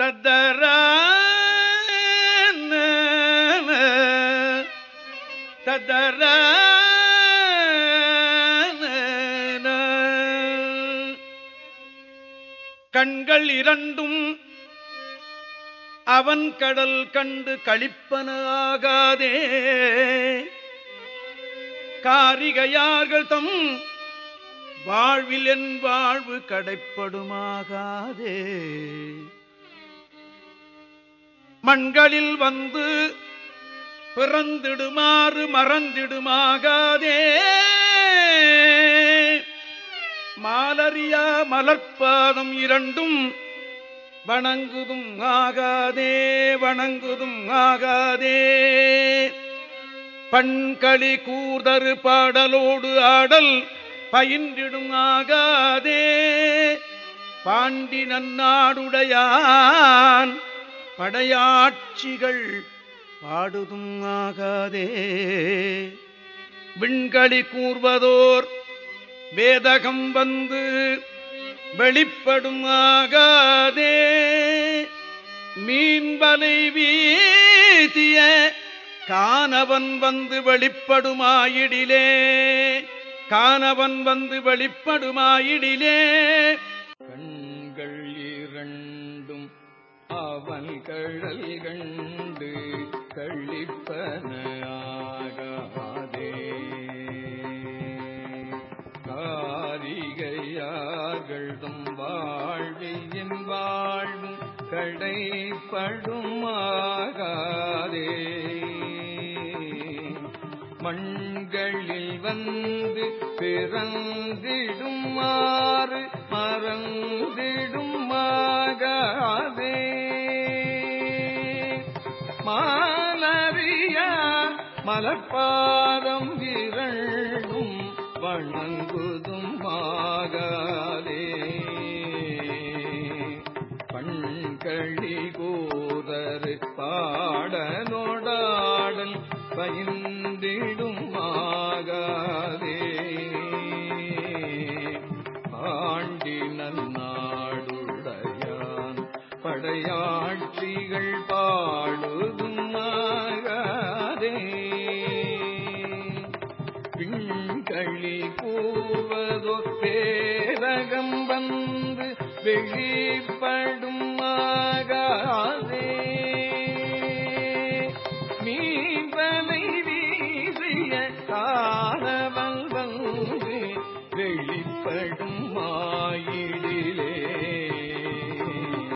தத்தர தத்தர கண்கள் இரண்டும் அவன் கடல் கண்டு கழிப்பனாகாதே காரிகையார்கள் தம் வாழ்வில் என் வாழ்வு கடைப்படுமாகாதே. மண்களில் வந்து பிறந்திடுமாறு மறந்திடுமாகாதே. மாலரியா மலர்ப்பாதம் இரண்டும் வணங்குதும் ஆகாதே வணங்குதும் ஆகாதே. பண்களி கூர்தரு பாடலோடு ஆடல் பயின்றிடும் ஆகாதே. பாண்டி நன்னாடுடையான் படையாட்சிகள் பாடுதும் ஆகாதே. விண்களி கூர்வதோர் வேதகம் வந்து வெளிப்படும் ஆகாதே. மீன்பலை வீதிய காணவன் வந்து வெளிப்படுமாயிடிலே. காணவன் வந்து வெளிப்படுமாயிடிலே. அவன் கழல் கண்டு கழிப்பனாகாதே ஆகாதே. வாழ்வியின் வாழ்வும் கடைப்படுமாகாதே மண்களில் வந்து பிறந்திடுமாறு மறந்து மலர்பாதம் இரண்டும் வணங்குதும் மாகாலே பண்களி கூதரு பாடலோடாடல் பயின்றிடும் ஆகாதே ஆண்டி நன்னாடுடையான் படையாட்சிகள் பாடுதும் விண்களி கூவதோ பேரகம் வந்து வெளிப்படும் ஆக